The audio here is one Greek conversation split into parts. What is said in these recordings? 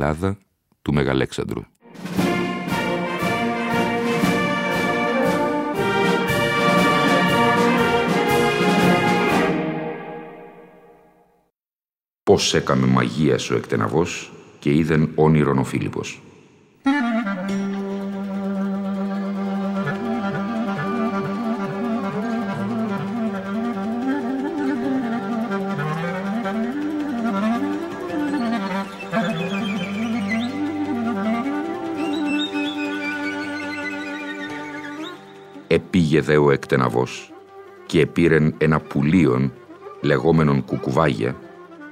Η φυλάδα του Μεγαλέξανδρου. Πώς έκαμε μαγεία ο εκτεναβός και είδεν όνειρον ο Φίλιππος. Επήγε δε ο εκτεναβός και επήρεν ένα πουλίον λεγόμενον κουκουβάγια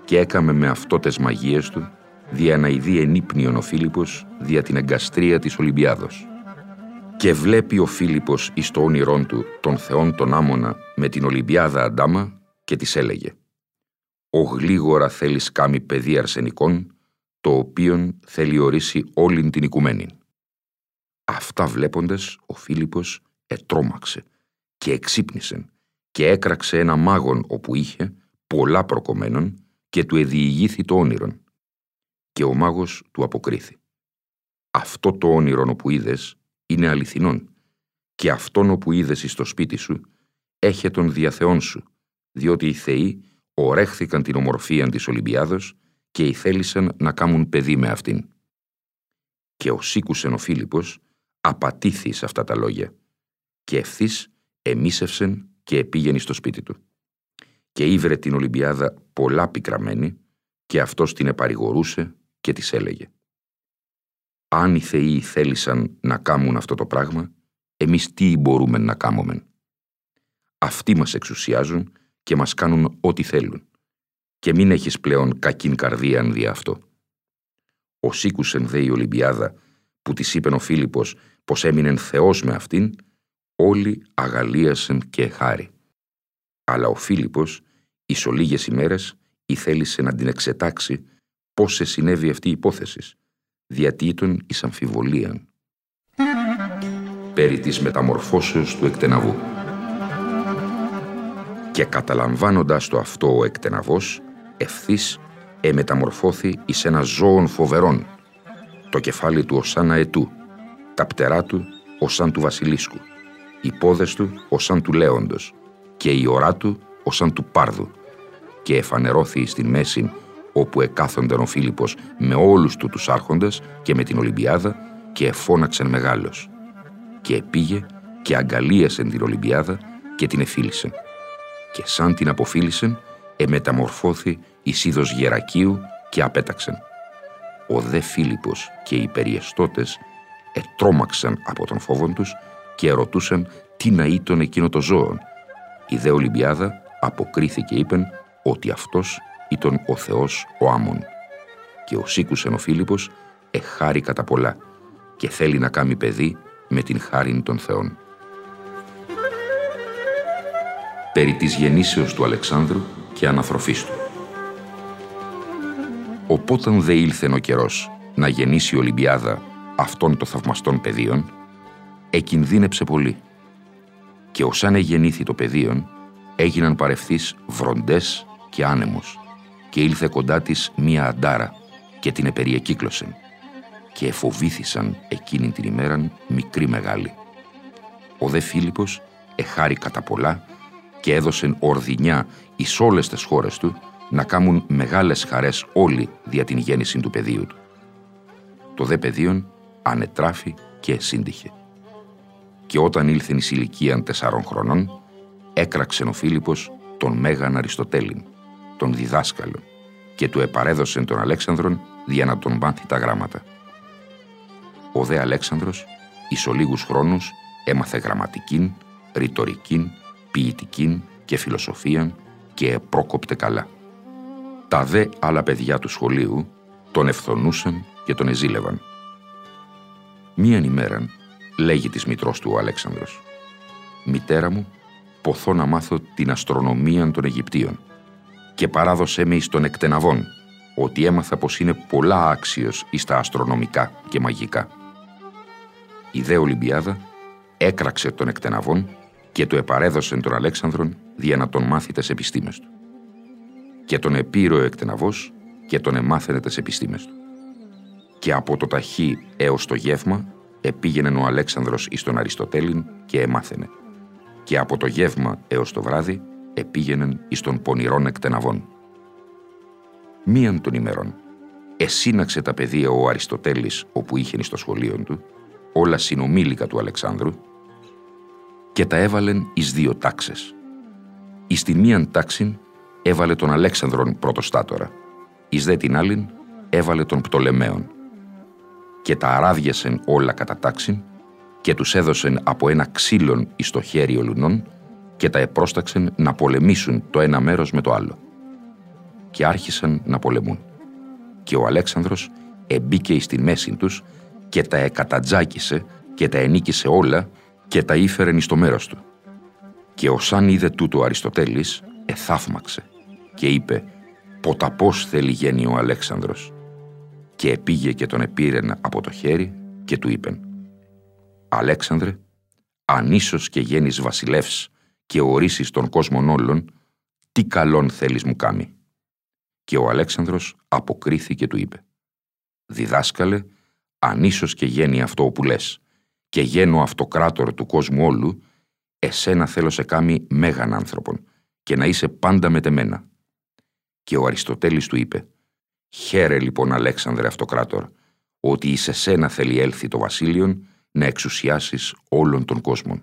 και έκαμε με αυτό τες μαγείες του δια να ειδεί ενύπνιον ο Φίλιππος δια την εγκαστρία της Ολυμπιάδος. Και βλέπει ο Φίλιππος εις το όνειρόν του τον Θεόν τον Άμονα με την Ολυμπιάδα Αντάμα και της έλεγε «Ο γλίγορα θέλεις κάμει παιδί αρσενικών, το οποίον θέλει ορίσει όλην την οικουμένη». Αυτά βλέποντας ο Φίλιππος ετρόμαξε και εξύπνησε και έκραξε ένα μάγον όπου είχε πολλά προκομμένων και του εδιηγήθη το όνειρον. Και ο μάγος του αποκρίθη. Αυτό το όνειρον όπου είδες είναι αληθινόν και αυτόν όπου είδες εις το σπίτι σου έχει τον διαθεών σου, διότι οι θεοί ορέχθηκαν την ομορφία της Ολυμπιάδος και οι θέλησαν να κάμουν παιδί με αυτήν. Και ο σήκουσεν ο Φίλιππος απατήθη σε αυτά τα λόγια και ευθύς εμίσευσεν και επήγαινε στο σπίτι του. Και ήβρε την Ολυμπιάδα πολλά πικραμένη και αυτός την επαρηγορούσε και της έλεγε «Αν οι θεοί θέλησαν να κάμουν αυτό το πράγμα, εμείς τι μπορούμε να κάμουμε. Αυτοί μας εξουσιάζουν και μας κάνουν ό,τι θέλουν και μην έχεις πλέον κακήν καρδία αν δει αυτό». Ο σήκουσεν δε η Ολυμπιάδα που της είπε ο Φίλιππος πως έμεινε θεός με αυτήν, όλοι αγαλίασαν και χάρη. Αλλά ο Φίλιππος, εις ολίγες ημέρες, ήθελησε να την εξετάξει πώς σε συνέβη αυτή η υπόθεση, διότι ήταν εις αμφιβολίαν. Περί της μεταμορφώσεως του εκτεναβού. Και καταλαμβάνοντας το αυτό ο εκτεναβός, ευθύς εμεταμορφώθη εις ένα ζώον φοβερόν, το κεφάλι του ως σαν αετού, τα πτερά του ως σαν του βασιλίσκου οι πόδες του ως σαν του λέοντος και η ωρά του ως σαν του πάρδου. Και εφανερώθη στην μέση όπου εκάθονταν ο Φίλιππος με όλους του τους άρχοντες και με την Ολυμπιάδα και εφώναξεν μεγάλος. Και πήγε και αγκαλίασεν την Ολυμπιάδα και την εφίλησεν και σαν την αποφίλησεν εμεταμορφώθη η είδος γερακίου και απέταξεν. Ο δε Φίλιππος και οι περιεστώτες ετρώμαξαν από τον φόβον τους και ρωτούσαν τι να ήταν εκείνο το ζώο. Η δε Ολυμπιάδα αποκρίθηκε είπεν ότι αυτός ήταν ο Θεός ο Άμων. Και ο σήκουσεν ο Φίλιππος εχάρη κατά πολλά και θέλει να κάνει παιδί με την χάριν των Θεών. Περί της γεννήσεως του Αλεξάνδρου και αναφροφής του. Οπότε δε ήλθεν ο καιρός να γεννήσει η Ολυμπιάδα αυτών των θαυμαστών παιδίων, εκινδύνεψε πολύ. Και ως αν εγεννήθη το πεδίον, έγιναν παρευθείς βροντές και άνεμος και ήλθε κοντά της μία αντάρα και την επεριεκύκλωσεν και εφοβήθησαν εκείνη την ημέραν μικρή μεγάλη. Ο δε Φίλιππος εχάρη κατά πολλά και έδωσε ορδινιά εις όλες τις χώρες του να κάνουν μεγάλες χαρές όλοι δια την γέννηση του παιδίου του. Το δε παιδίον ανετράφη και σύντυχε. Και όταν ήλθε η ηλικία τεσσάρων χρονών, έκραξε ο Φίλιππος τον Μέγαν Αριστοτέλην, τον διδάσκαλο, και του επαρέδωσε τον Αλέξανδρον για να τον μάθει τα γράμματα. Ο δε Αλέξανδρος, εις ολίγους χρόνους, έμαθε γραμματικήν, ρητορικήν, ποιητικήν και φιλοσοφίαν και επρόκοπτε καλά. Τα δε άλλα παιδιά του σχολείου τον ευθονούσαν και τον εζήλευαν. Μίαν ημέραν λέγει της μητρός του ο Αλέξανδρος «Μητέρα μου, ποθώ να μάθω την αστρονομία των Αιγυπτίων και παράδοσέ με εις των εκτεναβών, ότι έμαθα πως είναι πολλά άξιος εις τα αστρονομικά και μαγικά». Η δε Ολυμπιάδα έκραξε τον εκτεναβών και του επαρέδωσε τον Αλέξανδρον δια να τον μάθει τες επιστήμες του. Και τον επήρε ο εκτεναβός και τον εμάθαινε τες επιστήμες του. Και από το ταχύ έως το γεύμα επήγαινε ο Αλέξανδρος εις τον Αριστοτέλην και εμάθαινε. Και από το γεύμα έως το βράδυ επήγαινε εις τον πονηρών εκτεναβών. Μίαν των ημερών εσύναξε τα παιδεία ο Αριστοτέλης όπου είχε στο σχολείο του, όλα συνομήλικα του Αλεξάνδρου, και τα έβαλεν εις δύο τάξες. Εις την μίαν τάξην έβαλε τον Αλέξανδρον πρωτοστάτορα, εις δε την άλλην έβαλε τον Πτολεμαίον και τα αράδιασεν όλα κατά τάξην και τους έδωσεν από ένα ξύλον εις το χέρι ολουνών και τα επρόσταξεν να πολεμήσουν το ένα μέρος με το άλλο. Και άρχισαν να πολεμούν. Και ο Αλέξανδρος εμπήκε εις τη μέση τους και τα εκατατζάκισε και τα ενίκησε όλα και τα ήφερεν εις το μέρος του. Και ο σαν είδε τούτο ο Αριστοτέλης, εθαύμαξε και είπε «Ποταπός θέλει γένει ο Αλέξανδρος» και επήγε και τον επήρεν από το χέρι και του είπεν «Αλέξανδρε, αν ίσως και γένεις βασιλεύς και ορίσεις τον κόσμον όλων, τι καλόν θέλεις μου κάμει». Και ο Αλέξανδρος αποκρίθηκε του είπε «Διδάσκαλε, αν ίσως και γένει αυτό που λες και γένω αυτοκράτορ του κόσμου όλου, εσένα θέλω σε κάμει μέγαν άνθρωπον και να είσαι πάντα μετεμένα». Και ο Αριστοτέλης του είπε Χαίρε λοιπόν Αλέξανδρε Αυτοκράτορ, ότι εις εσένα θέλει έλθει το βασίλειον να εξουσιάσεις όλων των κόσμων.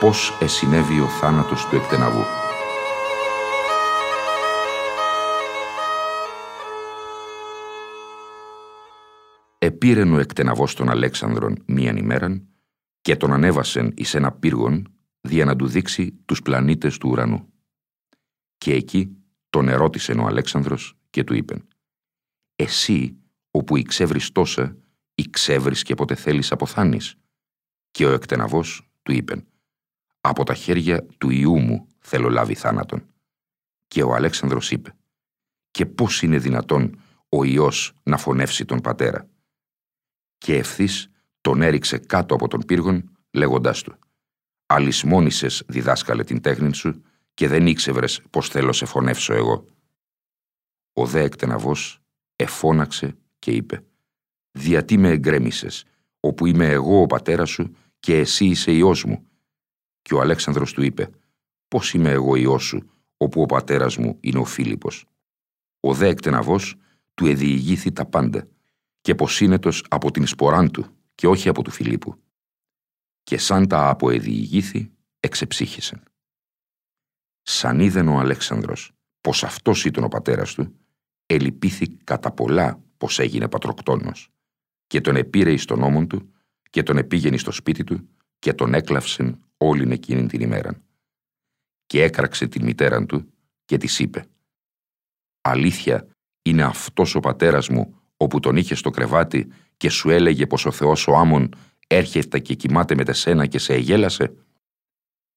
Πώς εσυνέβη ο θάνατος του εκτεναβού. Επήρεν ο εκτεναβός των Αλέξανδρων μίαν ημέραν και τον ανέβασεν εις ένα πύργον δια να του δείξει τους πλανήτες του ουρανού. Και εκεί τον ερώτησε ο Αλέξανδρος και του είπεν «Εσύ, όπου εξεύρεις τόσα, εξεύρεις και ποτέ θέλεις αποθάνεις». Και ο εκτεναβός του είπεν «Από τα χέρια του Ιού μου θέλω λάβει θάνατον». Και ο Αλέξανδρος είπε «Και πώς είναι δυνατόν ο Υιός να φωνεύσει τον πατέρα». Και ευθύς τον έριξε κάτω από τον πύργον λέγοντάς του «Αλυσμόνησες διδάσκαλε την τέχνη σου και δεν ήξευρες πως θέλω σε φωνεύσω εγώ. Ο δε εκτεναβός εφώναξε και είπε «Διατί με εγκρέμισες, όπου είμαι εγώ ο πατέρας σου και εσύ είσαι ιός μου». Και ο Αλέξανδρος του είπε «Πώς είμαι εγώ ιός σου, όπου ο πατέρας μου είναι ο Φίλιππος». Ο δε εκτεναβός του εδιηγήθη τα πάντα και ποσύνετος από την σποράν του και όχι από του Φιλίππου. Και σαν τα αποεδιηγήθη, εξεψύχησαν. Σαν είδεν ο Αλέξανδρος πως αυτός ήταν ο πατέρας του, ελυπήθη κατά πολλά πως έγινε πατροκτόνος και τον επήρε εις τον ώμον του και τον επήγαινε στο σπίτι του και τον έκλαυσεν όλην εκείνη την ημέρα. Και έκραξε την μητέρα του και της είπε «Αλήθεια είναι αυτός ο πατέρας μου όπου τον είχες στο κρεβάτι και σου έλεγε πως ο Θεός ο Άμον έρχεται και κοιμάται με τεσένα και σε εγέλασε».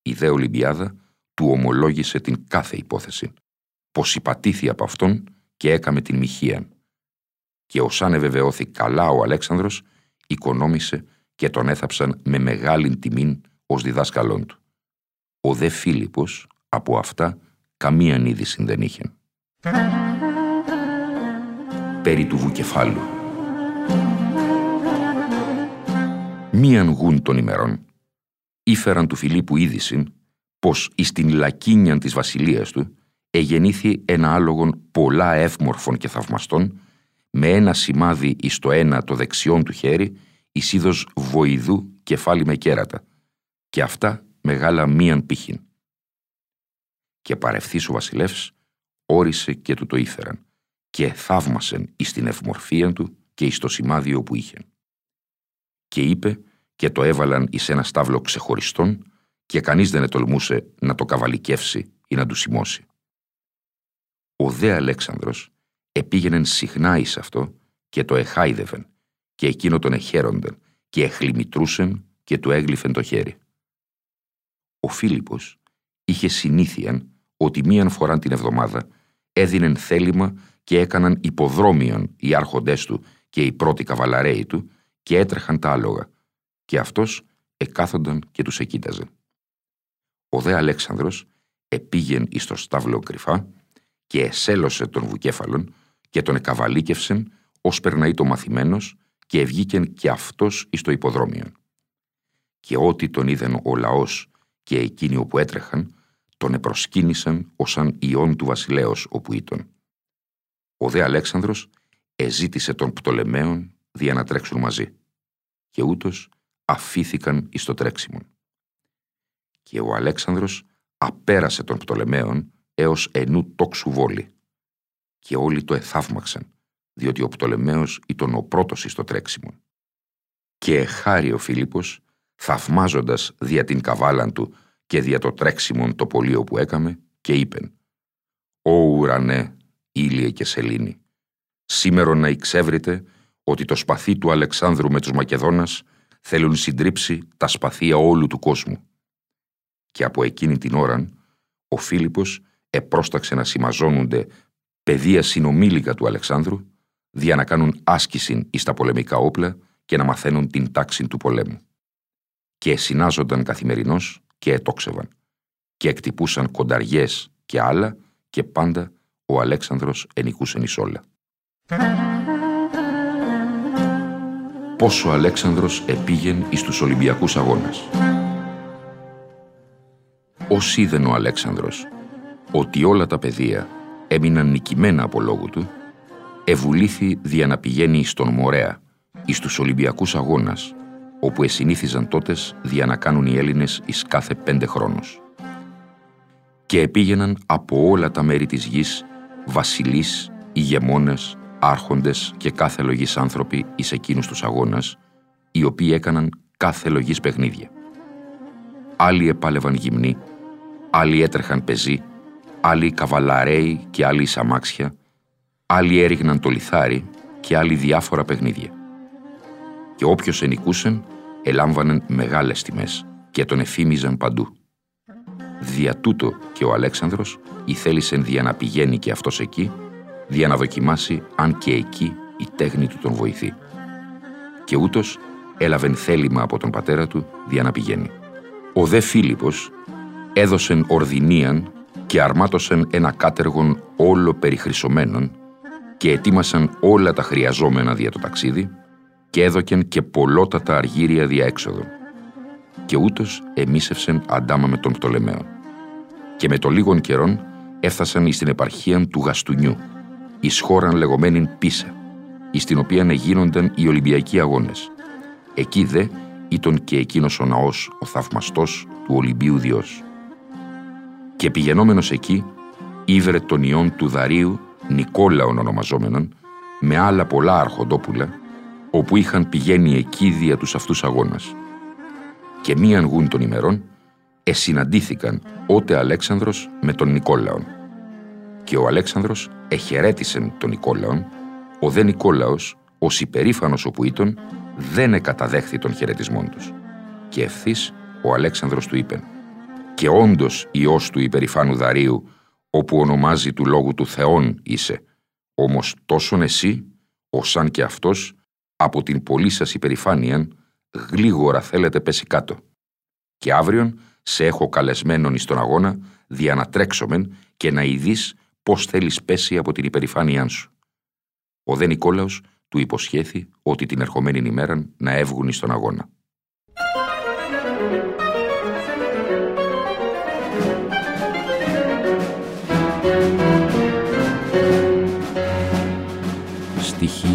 Η δε Ολυμπιάδα του ομολόγησε την κάθε υπόθεση, πως υπατήθη από αυτόν και έκαμε την μοιχεία. Και ως βεβαιώθη καλά ο Αλέξανδρος, οικονόμησε και τον έθαψαν με μεγάλη τιμήν ως διδάσκαλόν του. Ο δε Φίλιππος από αυτά καμία είδηση δεν είχε. Περί του βουκεφάλου Μίαν γουν των ημερών ήφεραν του Φιλίππου είδηση πως εις την λακίνιαν της βασιλείας του εγεννήθη ένα άλογον πολλά εύμορφων και θαυμαστών με ένα σημάδι εις το ένα το δεξιόν του χέρι εις είδος βοηδού κεφάλι με κέρατα και αυτά μεγάλα μίαν πύχην. Και παρευθύς ο βασιλεύς όρισε και του το ήφεραν και θαύμασεν εις την ευμορφία του και εις το σημάδι όπου είχε. Και είπε και το έβαλαν εις ένα στάβλο ξεχωριστόν και κανείς δεν ετολμούσε να το καβαλικεύσει ή να του σημώσει. Ο δε Αλέξανδρος επήγαινεν συχνά εις αυτό και το εχάιδευεν και εκείνο τον εχαίροντεν και εχλιμητρούσεν και του έγλυφεν το χέρι. Ο Φίλιππος είχε συνήθειαν ότι μίαν φορά την εβδομάδα έδινεν θέλημα και έκαναν υποδρόμιον οι άρχοντές του και οι πρώτοι καβαλαρέοι του και έτρεχαν τα άλογα και αυτός εκάθονταν και τους εκείταζε. Ο δε Αλέξανδρος επήγεν εις το στάβλο κρυφά και εσέλωσε τον βουκέφαλον και τον εκαβαλίκευσεν ως περναεί το μαθημένος και ευγήκεν και αυτός εις το υποδρόμιο. Και ό,τι τον είδεν ο λαός και εκείνοι όπου έτρεχαν, τον επροσκύνησαν ως αν ιόν του βασιλέως όπου ήταν. Ο δε Αλέξανδρος εζήτησε τον Πτολεμαίων δια να τρέξουν μαζί και ούτως αφήθηκαν εις το τρέξιμον. Και ο Αλέξανδρος απέρασε τον Πτολεμαίων έως ενού τόξου βόλη και όλοι το εθαύμαξαν διότι ο Πτολεμαίος ήταν ο πρώτος εις το τρέξιμον. Και χάρη ο Φίλιππος, θαυμάζοντας δια την καβάλαν του και δια το τρέξιμον το πολίο που έκαμε, και είπεν «Ω ουρανέ, ήλιε και σελήνη, σήμερο να εξεύρετε ότι το σπαθί του Αλεξάνδρου με τους Μακεδόνας θέλουν συντρίψει τα σπαθία όλου του κόσμου. Και από εκείνη την ώρα ο Φίλιππος επρόσταξε να συμμαζώνονται παιδεία συνομήλικα του Αλεξάνδρου δια να κάνουν άσκηση εις τα πολεμικά όπλα και να μαθαίνουν την τάξη του πολέμου. Και συνάζονταν καθημερινώς και ετόξευαν και εκτυπούσαν κονταριές και άλλα και πάντα ο Αλέξανδρος ενικούσεν εις όλα. Πόσο ο Αλέξανδρος επήγεν εις τους Ολυμπιακούς Αγώνας. Ως είδεν ο Αλέξανδρος ότι όλα τα παιδεία έμειναν νικημένα από λόγου του, ευουλήθη δια να πηγαίνει στον Μορέα, εις τους Ολυμπιακούς Αγώνας, όπου εσυνήθιζαν τότες δια να κάνουν οι Έλληνες εις κάθε πέντε χρόνους. Και επήγαιναν από όλα τα μέρη της γης βασιλείς, ηγεμόνες, άρχοντες και κάθε λογής άνθρωποι εις εκείνους τους αγώνας, οι οποίοι έκαναν κάθε λογής παιχνίδια. Άλλοι επάλευαν γυμνοί, άλλοι έτρεχαν πεζοί, άλλοι καβαλαρέοι και άλλοι σαμάξια, άλλοι έριγναν το λιθάρι και άλλοι διάφορα παιχνίδια. Και όποιος ενικούσεν, ελάμβανεν μεγάλες τιμές και τον εφήμιζαν παντού. Δια τούτο και ο Αλέξανδρος ηθέλησεν δια να πηγαίνει και αυτός εκεί, δια να δοκιμάσει αν και εκεί η τέχνη του τον βοηθεί. Και ούτως έλαβεν θέλημα από τον πατέρα του δια να πηγαίνει. Ο δε Φίλιππος έδωσεν ορδινίαν και αρμάτωσαν ένα κάτεργον όλο περιχρυσωμένον και ετοίμασαν όλα τα χρειαζόμενα δια το ταξίδι και έδωκεν και πολλότατα αργύρια δια έξοδο. Και ούτως εμίσευσεν αντάμα με τον Πτολεμαίον. Και με το λίγον καιρόν έφτασαν εις την επαρχία του Γαστουνιού, εις χώραν λεγόμενην Πίσα, εις την οποία γίνονταν οι Ολυμπιακοί Αγώνες. Εκεί δε ήταν και εκείνος ο ναός, ο θαυμαστός του Ολυμπίου Διός και πηγαινόμενος εκεί ήβρε τον ιόν του Δαρίου Νικόλαον ονομαζόμενον με άλλα πολλά αρχοντόπουλα όπου είχαν πηγαίνει εκεί δια τους αυτούς αγώνας. Και μίαν γούν των ημερών εσυναντήθηκαν ότε Αλέξανδρος με τον Νικόλαον. Και ο Αλέξανδρος εχαιρέτησε τον Νικόλαον, ο δε Νικόλαος, ως υπερήφανος όπου ήταν, δεν εκαταδέχθη των χαιρετισμών τους. Και ευθύς ο Αλέξανδρος του είπε και όντως ιός του υπερηφάνου Δαρίου, όπου ονομάζει του λόγου του Θεόν είσαι, όμως τόσον εσύ, σαν και αυτός, από την πολύ σας υπερηφάνεια, γλίγορα θέλετε πέσει κάτω. Και αύριον σε έχω καλεσμένον εις τον αγώνα, δια να τρέξομεν και να ειδείς πώς θέλεις πέσει από την υπερηφάνειά σου. Ο δε Νικόλαος του υποσχέθη ότι την ερχομένη ημέρα να έβγουν εις τον αγώνα.